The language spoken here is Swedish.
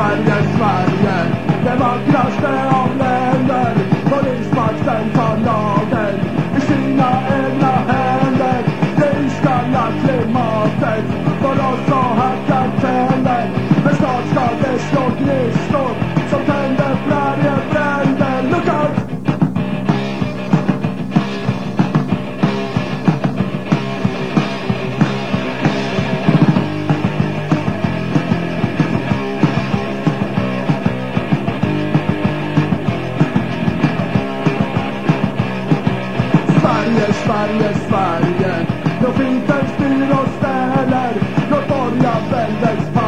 Sverige, Sverige Det vackraste av länder Sverige, Sverige, Sverige Profiten styr och ställer Låt borgarväldet